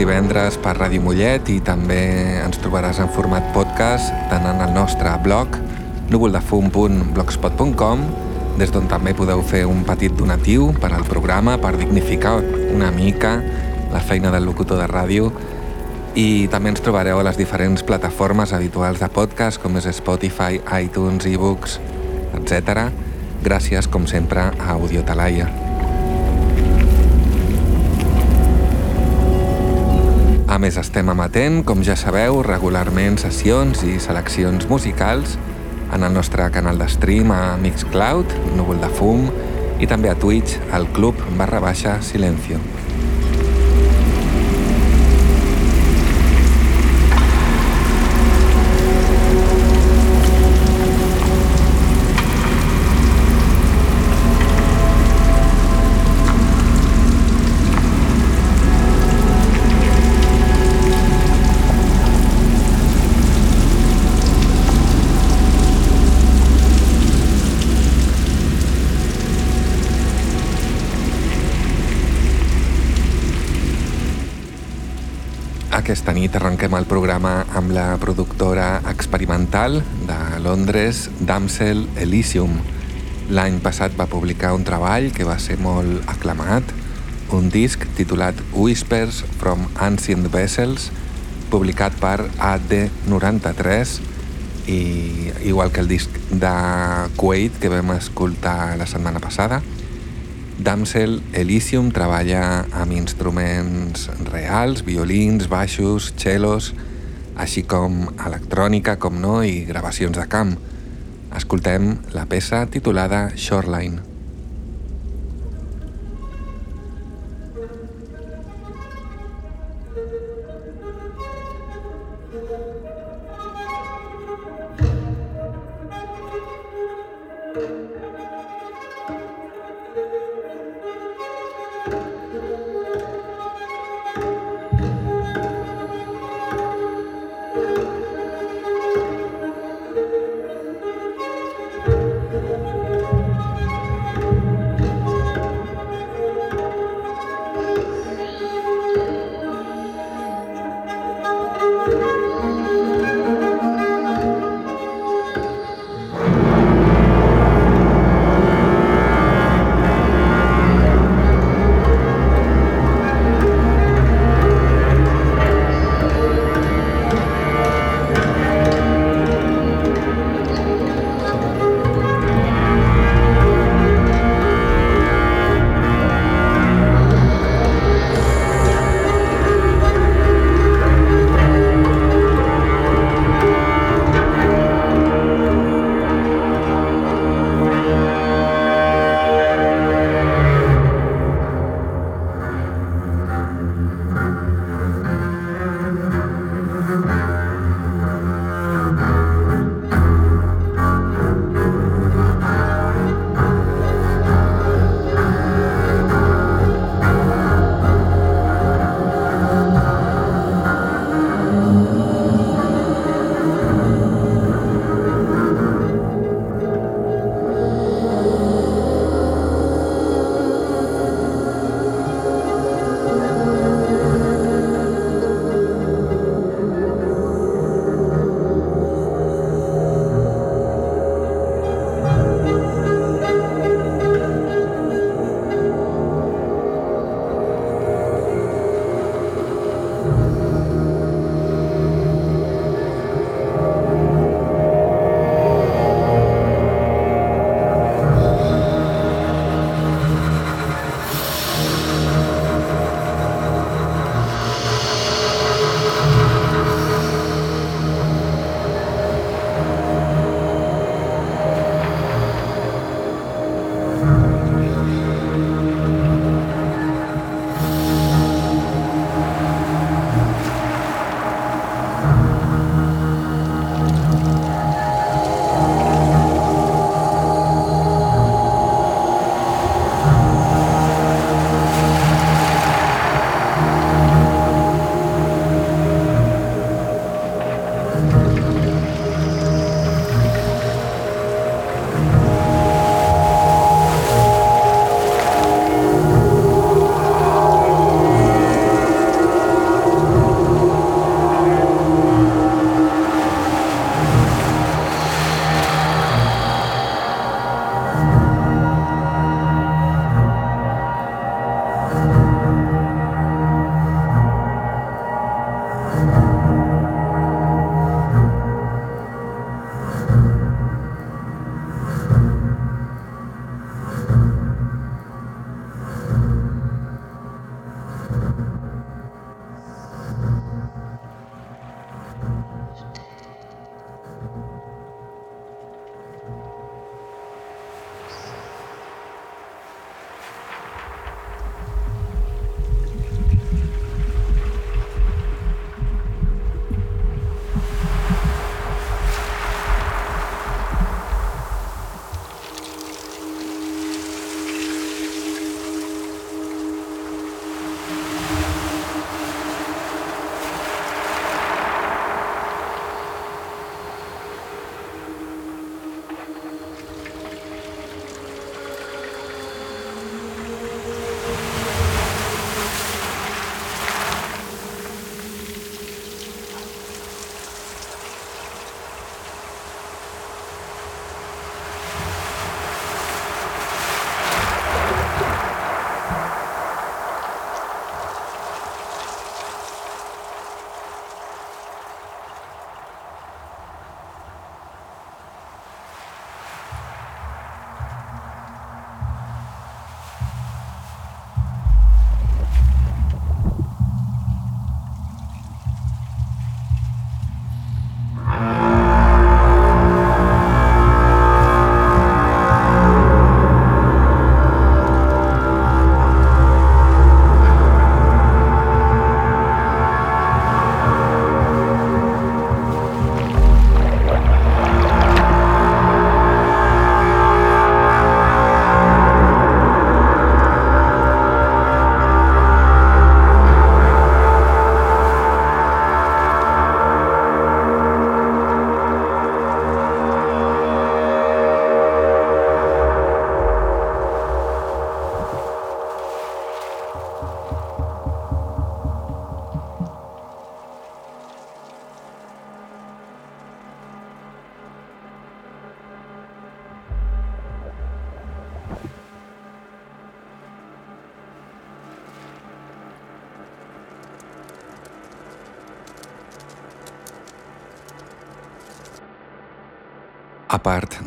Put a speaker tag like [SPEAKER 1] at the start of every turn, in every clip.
[SPEAKER 1] Divendres per Ràdio Mollet i també ens trobaràs en format podcast tant en el nostre blog núvoldefum.blogspot.com des d'on també podeu fer un petit donatiu per al programa per dignificar una mica la feina del locutor de ràdio i també ens trobareu a les diferents plataformes habituals de podcast com és Spotify, iTunes, ebooks, etc. Gràcies, com sempre, a Audiotalaia. A més, estem emetent, com ja sabeu, regularment sessions i seleccions musicals en el nostre canal de stream a Mixcloud, Núvol de Fum, i també a Twitch, al club barra baixa Silencio. Aquesta nit arrenquem el programa amb la productora experimental de Londres, Damsel Elysium. L'any passat va publicar un treball que va ser molt aclamat, un disc titulat Whispers from Ancient Vessels, publicat per AD93, i igual que el disc de Kuwait que vam escoltar la setmana passada. Damsel Elysium treballa amb instruments reals, violins, baixos, cellos, així com electrònica, com no, i gravacions de camp. Escoltem la peça titulada Shoreline.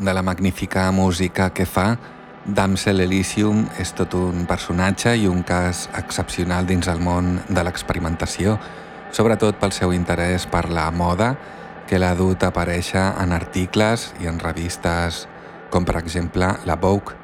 [SPEAKER 1] De la magnífica música que fa, Damsel Elysium és tot un personatge i un cas excepcional dins el món de l'experimentació, sobretot pel seu interès per la moda, que l'ha dut a aparèixer en articles i en revistes com per exemple la Vogue.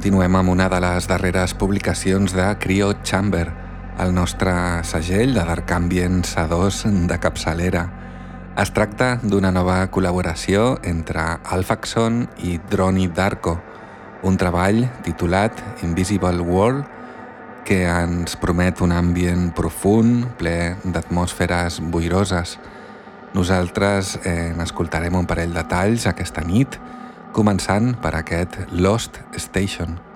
[SPEAKER 1] Continuem amb una de les darreres publicacions de Cryo Chamber, el nostre segell de Dark Ambient S2 de capçalera. Es tracta d'una nova col·laboració entre Alfaxon i Droni Darko, un treball titulat Invisible World que ens promet un ambient profund, ple d'atmosferes boiroses. Nosaltres eh, n'escoltarem un parell de talls aquesta nit començant per aquest Lost Station.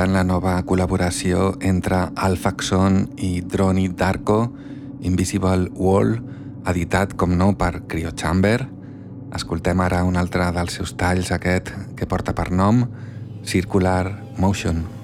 [SPEAKER 1] Escoltant la nova col·laboració entre Alphaxon i Droni Darko, Invisible Wall, editat com no per Cryo Chamber. Escoltem ara un altre dels seus talls, aquest que porta per nom Circular Motion.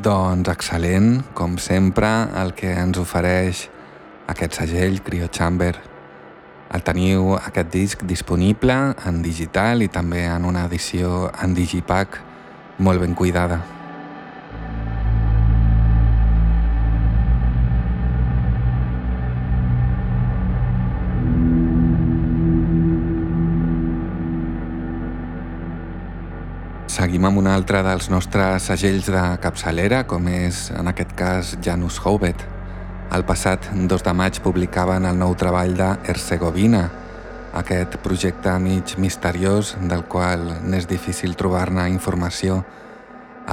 [SPEAKER 1] Doncs excel·lent, com sempre, el que ens ofereix aquest segell Cryo Chamber. El teniu aquest disc disponible en digital i també en una edició en digipack molt ben cuidada. Seguim amb un altre dels nostres segells de capçalera, com és en aquest cas Janus Hovet. El passat 2 de maig publicaven el nou treball de Herzegovina, aquest projecte mig misteriós del qual n'és difícil trobar-ne informació.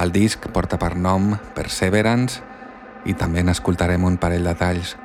[SPEAKER 1] El disc porta per nom Perseverance i també n'escoltarem un parell de talls.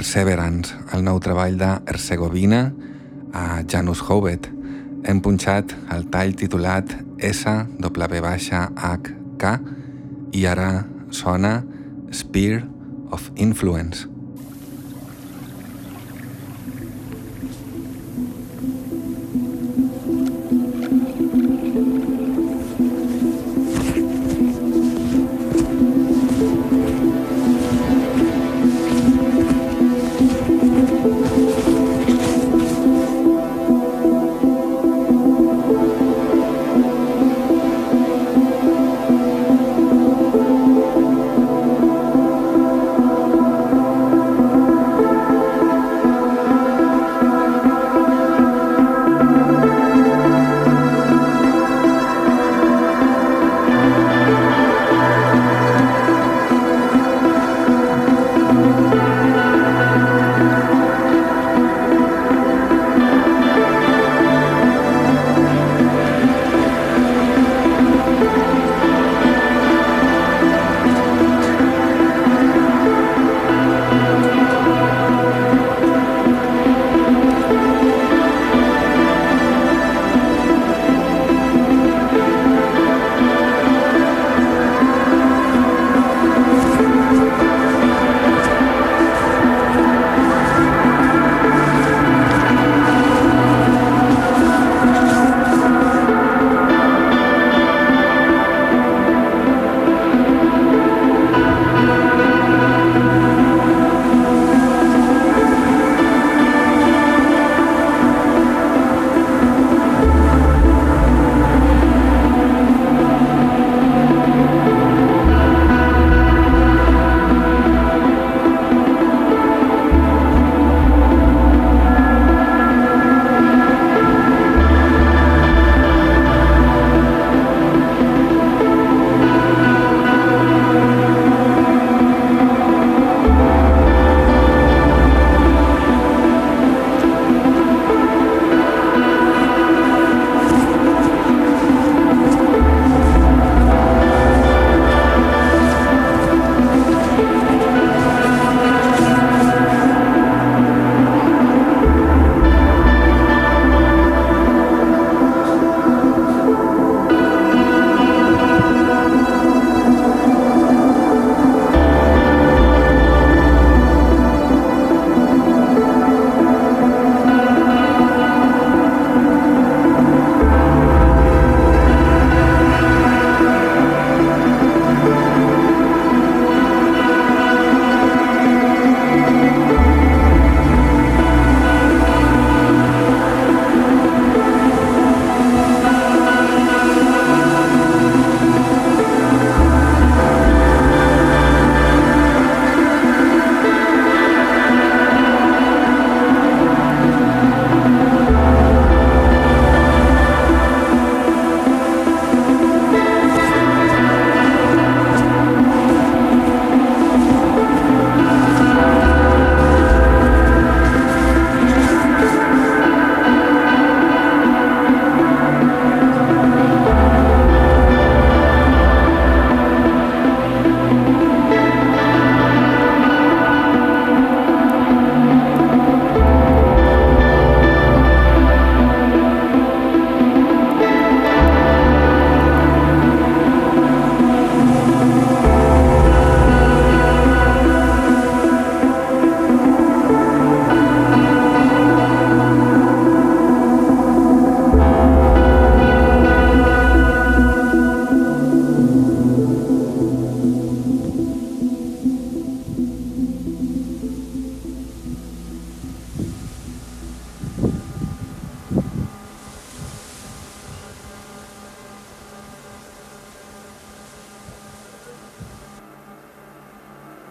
[SPEAKER 1] Perseverance, el nou treball de a Janus Hovet. Hem punxat el tall titulat SW-HK i ara sona Spear of Influence.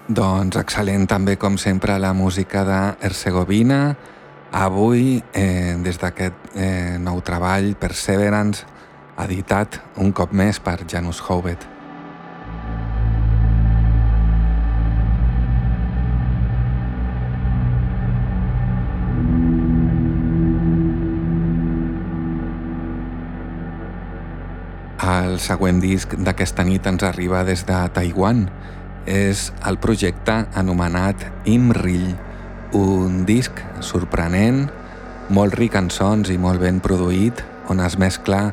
[SPEAKER 1] Doncs excel·lent també, com sempre, la música de Herzegovina. Avui, eh, des d'aquest eh, nou treball, Perseverance, editat un cop més per Janus Hovet. El següent disc d'aquesta nit ens arriba des de Taiwan, és el projecte anomenat Imrill, un disc sorprenent, molt ric en sons i molt ben produït, on es mescla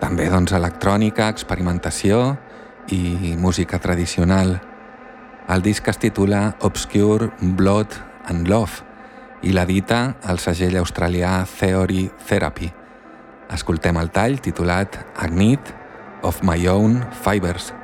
[SPEAKER 1] també doncs, electrònica, experimentació i música tradicional. El disc es titula Obscure Blood and Love i l'edita el segell australià Theory Therapy. Escoltem el tall titulat Agnit of My Own Fibers.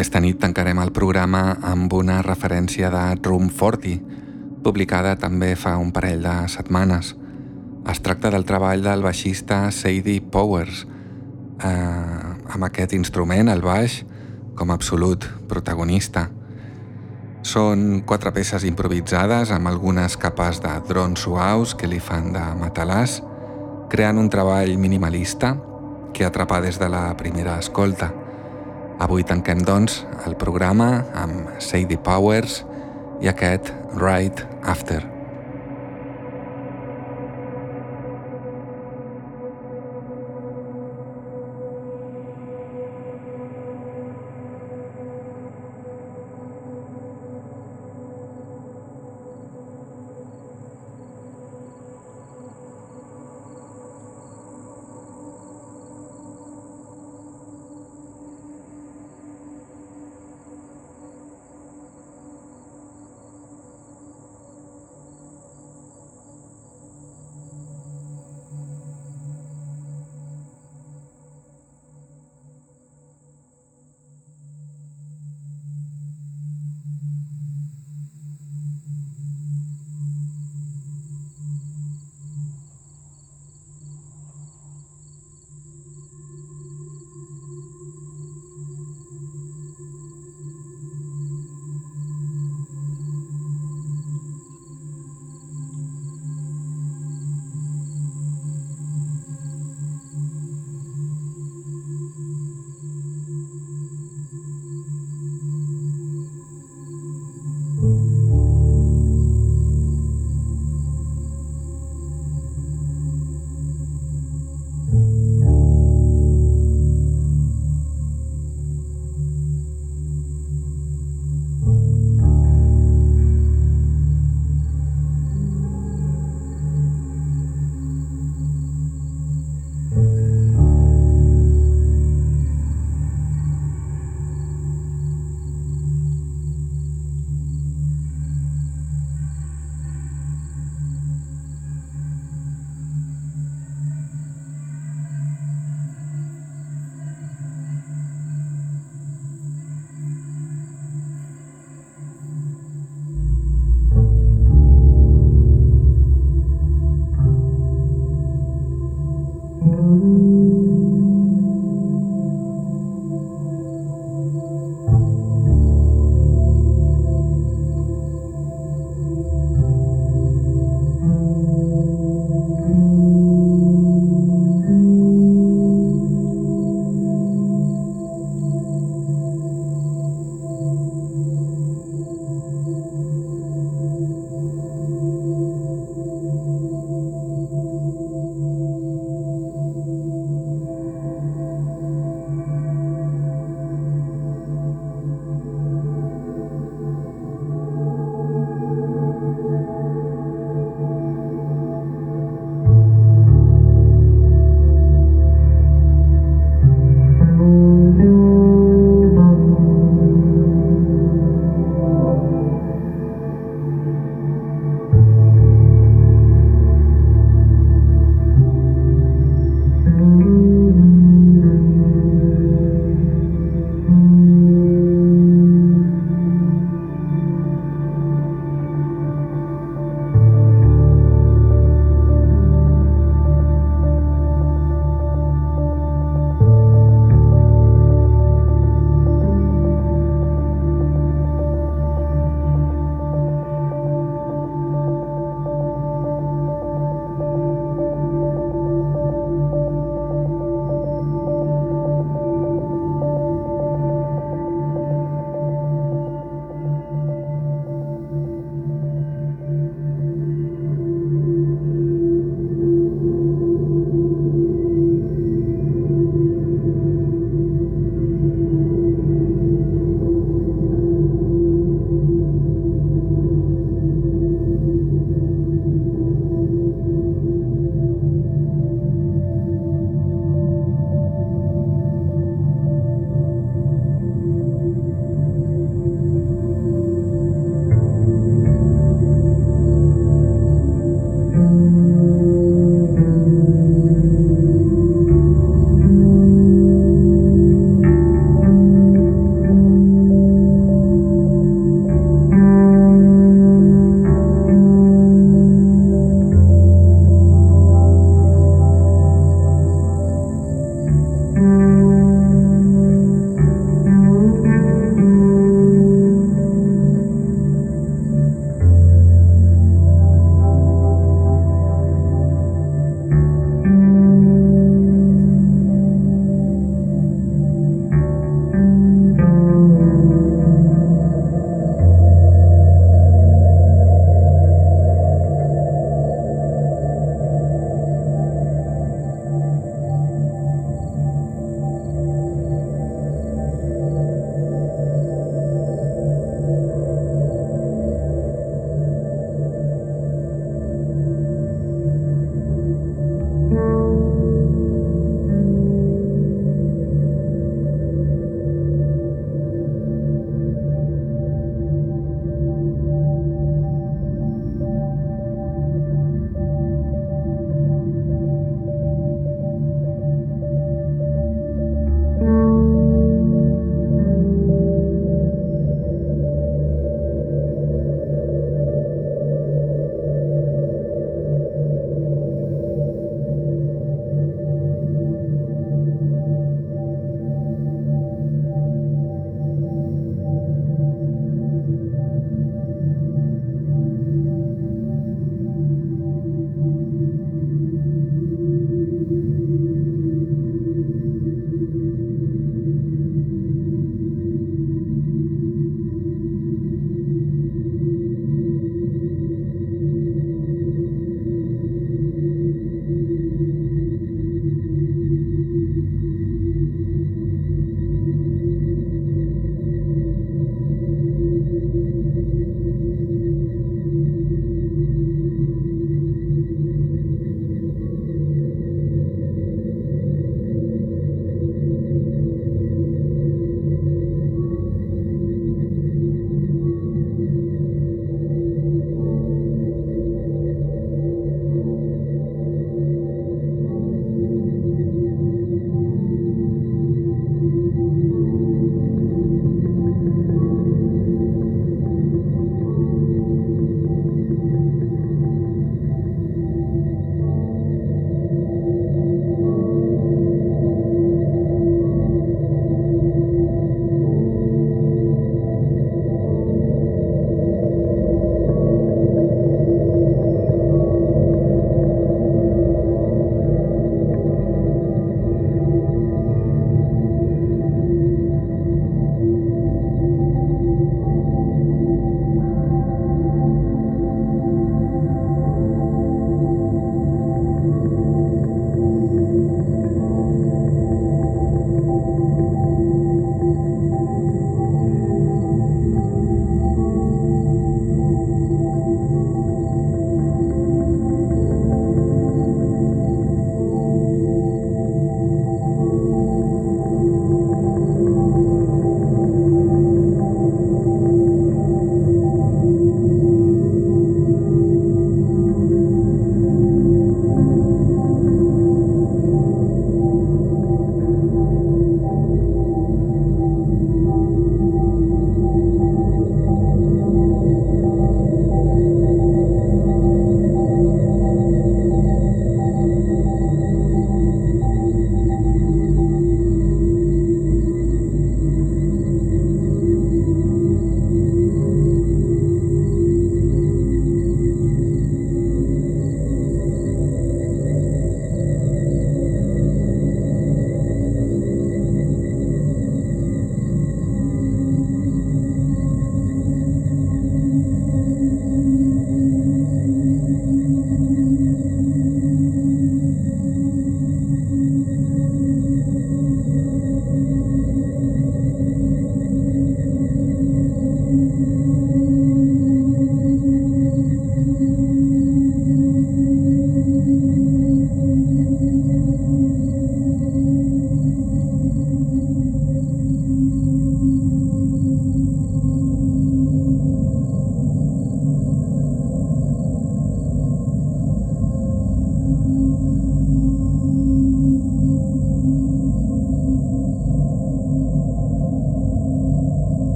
[SPEAKER 1] Aquesta nit tancarem el programa amb una referència de Room 40, publicada també fa un parell de setmanes. Es tracta del treball del baixista Sadie Powers, eh, amb aquest instrument, el baix, com a absolut protagonista. Són quatre peces improvisades amb algunes capes de drons suaus que li fan de matalàs, creant un treball minimalista que atrapa des de la primera escolta. Avui tanquem, doncs, el programa amb Sadie Powers i aquest Right After.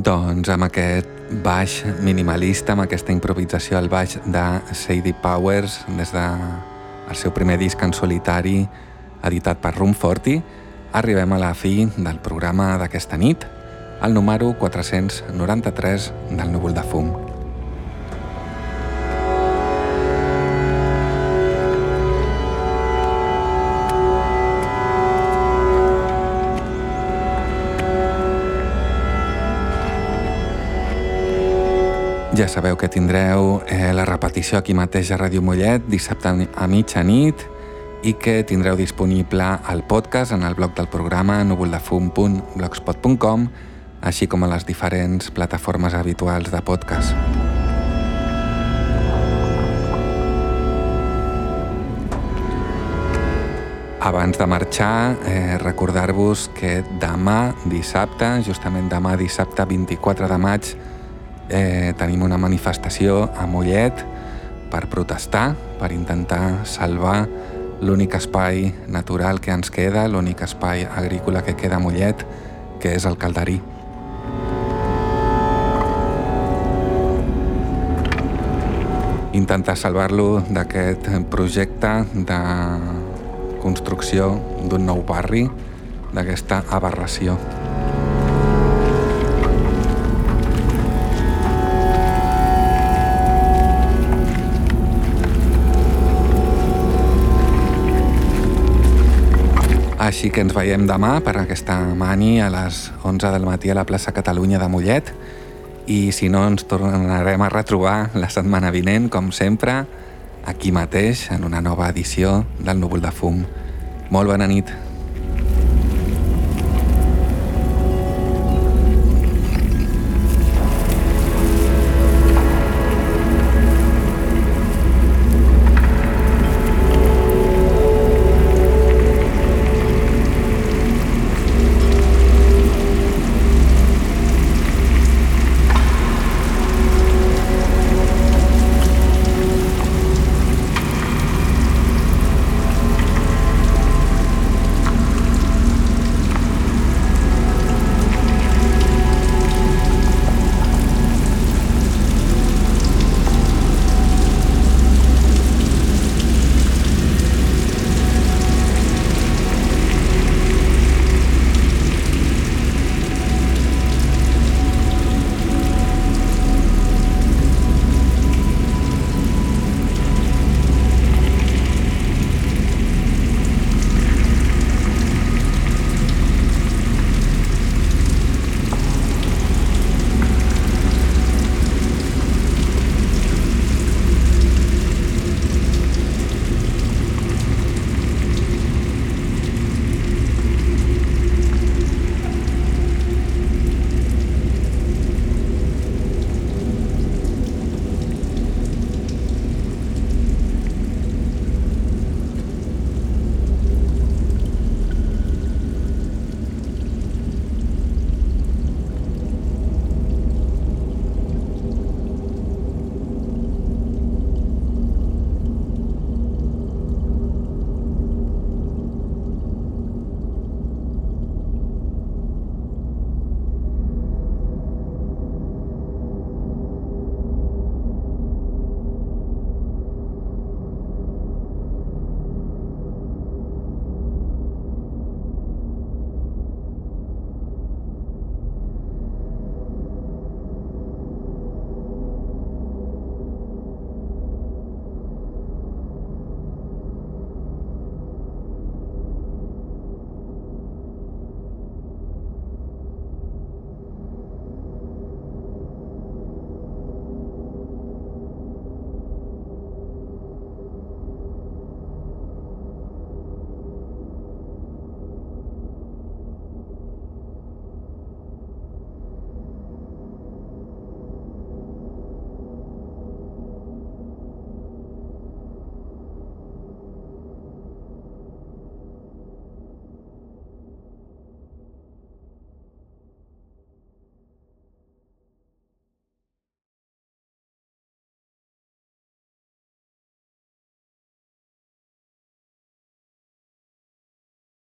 [SPEAKER 1] Doncs amb aquest baix minimalista, amb aquesta improvisació al baix de Sadie Powers des del de seu primer disc en solitari editat per Room 40, arribem a la fi del programa d'aquesta nit, el número 493 del núvol de fum. Ja sabeu que tindreu eh, la repetició aquí mateix a Ràdio Mollet dissabte a mitjanit i que tindreu disponible el podcast en el blog del programa núvoldefum.blogspot.com així com a les diferents plataformes habituals de podcast. Abans de marxar, eh, recordar-vos que demà dissabte, justament demà dissabte 24 de maig, eh, tenim una manifestació a Mollet per protestar, per intentar salvar l'únic espai natural que ens queda, l'únic espai agrícola que queda a Mollet, que és el Calderí. Intentar salvar-lo d'aquest projecte de construcció d'un nou barri, d'aquesta aberració. Així que ens veiem demà per aquesta mani a les 11 del matí a la plaça Catalunya de Mollet i si no ens tornarem a retrobar la setmana vinent, com sempre, aquí mateix en una nova edició del Núvol de Fum. Molt bona nit.